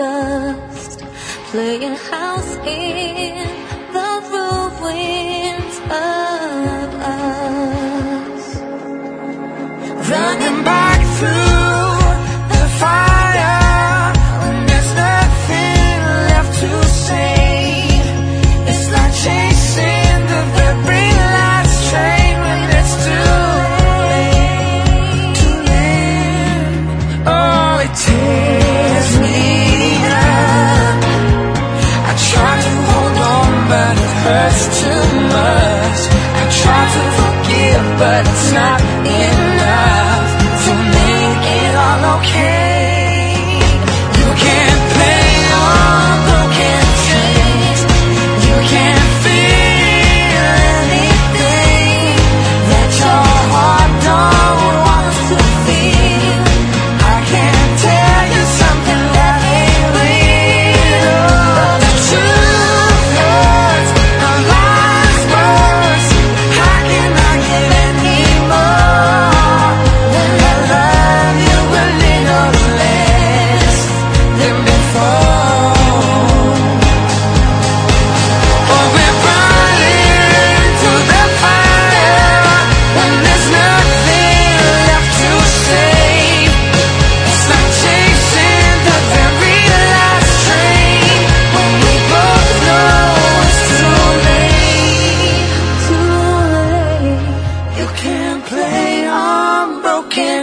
dust, playing house in the roof.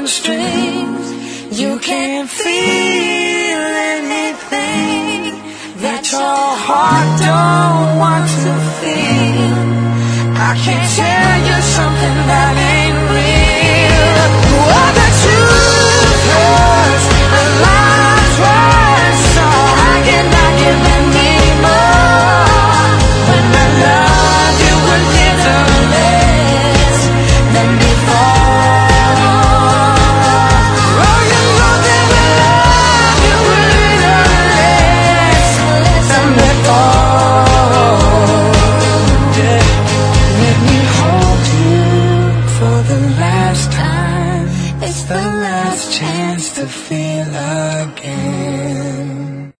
strings. You can't feel anything that your heart don't want to feel. I can tell you something. to feel again.